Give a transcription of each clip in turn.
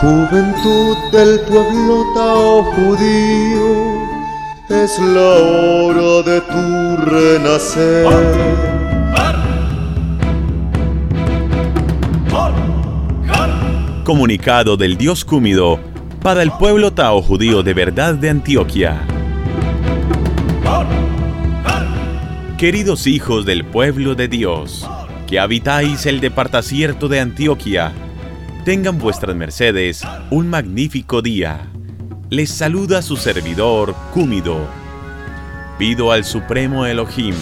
Juventud del pueblo Tao judío, es la hora de tu renacer. Comunicado del Dios Cúmido para el pueblo Tao judío de verdad de Antioquia. Queridos hijos del pueblo de Dios, que habitáis el departacierto de Antioquia, tengan vuestras mercedes un magnífico día. Les saluda su servidor Cúmido. Pido al Supremo Elohim,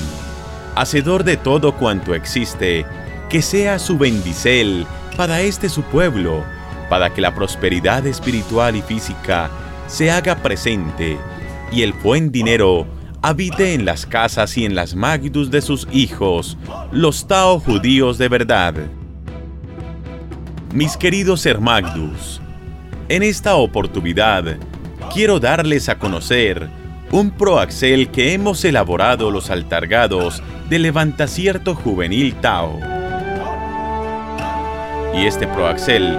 hacedor de todo cuanto existe, que sea su bendicel para este su pueblo, para que la prosperidad espiritual y física se haga presente y el buen dinero habite en las casas y en las magdus de sus hijos, los Tao judíos de verdad. Mis queridos hermagdus, en esta oportunidad quiero darles a conocer un proaxel que hemos elaborado los altargados de Levantacierto Juvenil Tao. Y este proaxel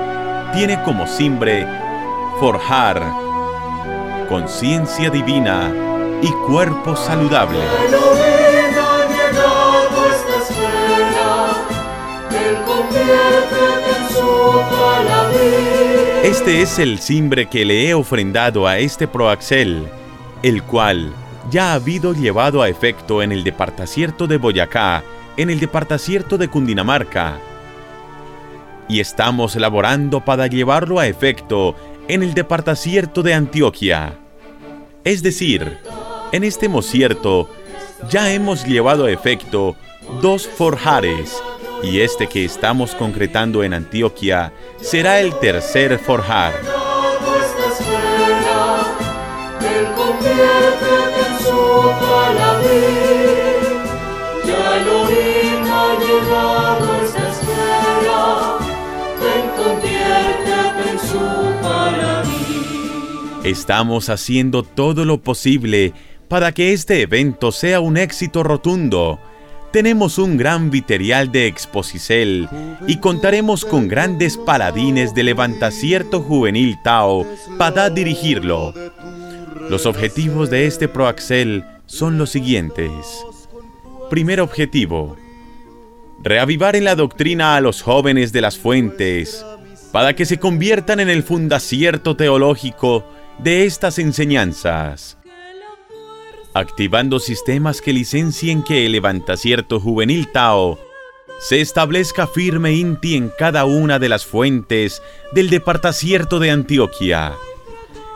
tiene como simbre forjar conciencia divina y cuerpo saludable. Este es el cimbre que le he ofrendado a este proaxel, el cual ya ha habido llevado a efecto en el departacierto de Boyacá, en el departacierto de Cundinamarca, y estamos elaborando para llevarlo a efecto en el departacierto de Antioquia. Es decir, en este mosierto ya hemos llevado a efecto dos forjares y este que estamos concretando en Antioquia será el tercer forjar. Estamos haciendo todo lo posible para que este evento sea un éxito rotundo. Tenemos un gran viterial de Exposicel y contaremos con grandes paladines de levantacierto juvenil Tao para dirigirlo. Los objetivos de este Proaxel son los siguientes. Primer objetivo. Reavivar en la doctrina a los jóvenes de las fuentes para que se conviertan en el fundacierto teológico de estas enseñanzas activando sistemas que licencien que el levantacierto juvenil Tao se establezca firme inti en cada una de las fuentes del departacierto de Antioquia.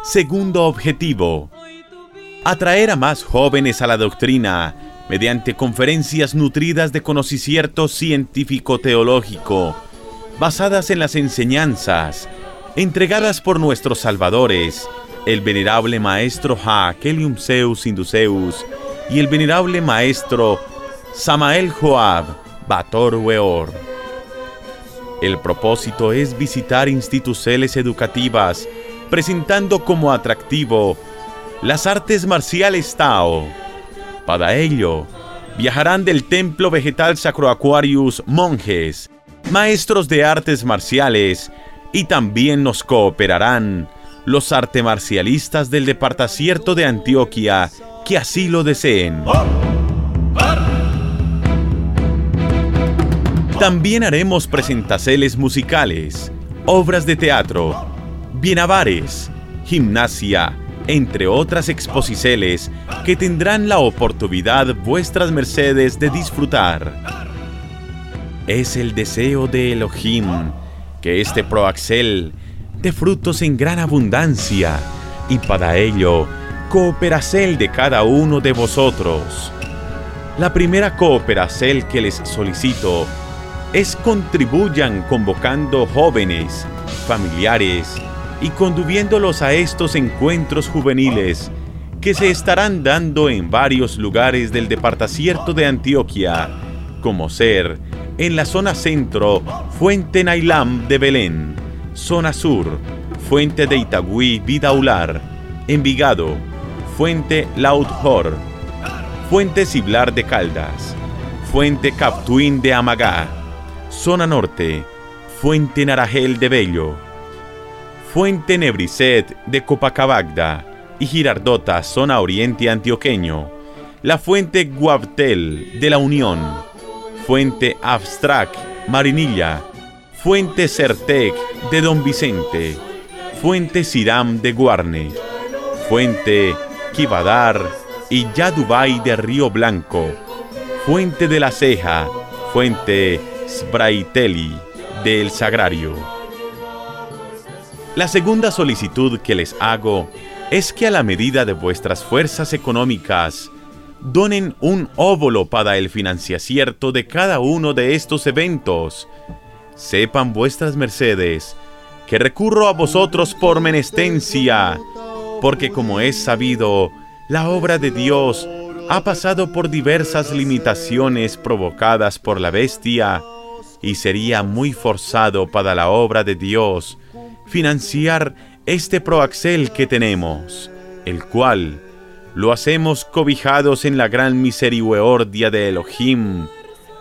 Segundo objetivo, atraer a más jóvenes a la doctrina mediante conferencias nutridas de conocimiento científico-teológico, basadas en las enseñanzas entregadas por nuestros salvadores el venerable maestro Ha Kelium Zeus Induceus y el venerable maestro Samael Joab Bator Weor. El propósito es visitar instituciones educativas presentando como atractivo las artes marciales Tao. Para ello, viajarán del templo vegetal Sacro Aquarius monjes, maestros de artes marciales y también nos cooperarán los marcialistas del departacierto de Antioquia que así lo deseen. También haremos presentaceles musicales, obras de teatro, bienavares, gimnasia, entre otras exposiceles que tendrán la oportunidad vuestras mercedes de disfrutar. Es el deseo de Elohim que este proaxel de frutos en gran abundancia, y para ello cooperacel de cada uno de vosotros. La primera cooperacel que les solicito es contribuyan convocando jóvenes, familiares y conduciéndolos a estos encuentros juveniles que se estarán dando en varios lugares del departacierto de Antioquia, como ser en la zona centro Fuente Nailam de Belén, Zona Sur, Fuente de Itagüí, Vidaular, Envigado, Fuente Laudhor, Fuente Ciblar de Caldas, Fuente Captuín de Amagá, Zona Norte, Fuente Narajel de Bello, Fuente Nebriset de Copacabagda y Girardota, zona oriente antioqueño. La Fuente Guabtel de La Unión. Fuente Abstract, Marinilla. Fuente Certec de Don Vicente. Fuente Siram de Guarne. Fuente Kibadar y Yadubay de Río Blanco. Fuente de la Ceja. Fuente Sbraiteli del Sagrario. La segunda solicitud que les hago es que a la medida de vuestras fuerzas económicas, donen un óvulo para el financiacierto de cada uno de estos eventos. Sepan vuestras mercedes que recurro a vosotros por menestencia, porque como es sabido, la obra de Dios ha pasado por diversas limitaciones provocadas por la bestia, y sería muy forzado para la obra de Dios financiar este proaxel que tenemos, el cual lo hacemos cobijados en la gran misericordia de Elohim,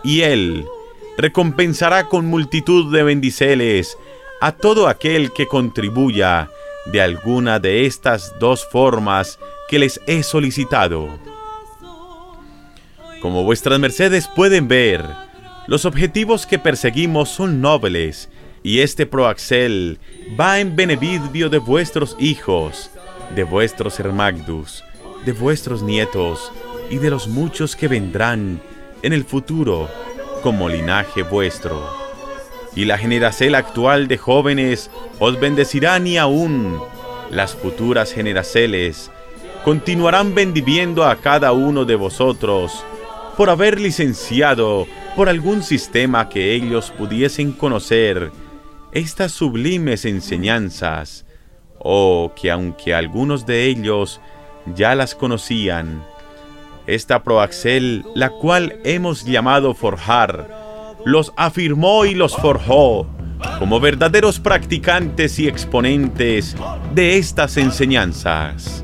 y Él recompensará con multitud de bendiceles a todo aquel que contribuya de alguna de estas dos formas que les he solicitado. Como vuestras mercedes pueden ver, los objetivos que perseguimos son nobles y este proaxel va en beneficio de vuestros hijos, de vuestros hermagdus, de vuestros nietos y de los muchos que vendrán en el futuro como linaje vuestro. Y la generación actual de jóvenes os bendecirán y aún las futuras generaciones continuarán bendiviendo a cada uno de vosotros por haber licenciado por algún sistema que ellos pudiesen conocer estas sublimes enseñanzas, o que aunque algunos de ellos ya las conocían, esta proaxel, la cual hemos llamado forjar, los afirmó y los forjó como verdaderos practicantes y exponentes de estas enseñanzas.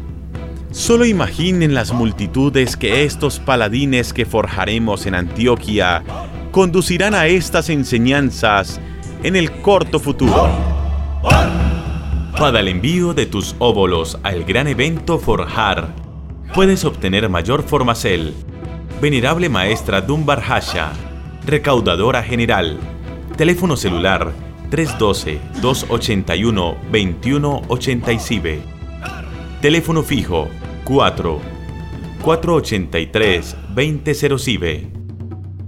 Solo imaginen las multitudes que estos paladines que forjaremos en Antioquia conducirán a estas enseñanzas en el corto futuro. Para el envío de tus óvulos al gran evento Forjar, puedes obtener mayor formacel. Venerable Maestra Dumbar Hasha, Recaudadora General, teléfono celular 312-281-2187. Teléfono fijo 4 483 2007.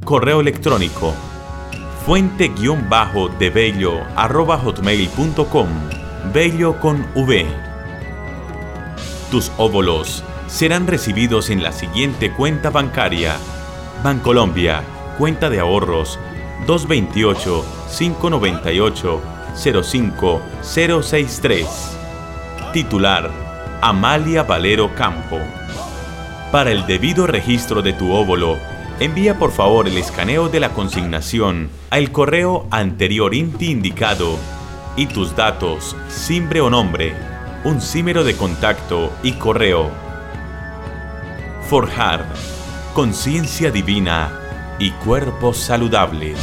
Correo electrónico fuente-de bello arroba hotmail.com Bello con V. Tus óvulos serán recibidos en la siguiente cuenta bancaria. Bancolombia, cuenta de ahorros 228 598 05063. Titular Amalia Valero Campo. Para el debido registro de tu óvulo, envía por favor el escaneo de la consignación al correo anterior indicado y tus datos, simbre o nombre, un símero de contacto y correo. Forjar, conciencia divina y cuerpos saludables.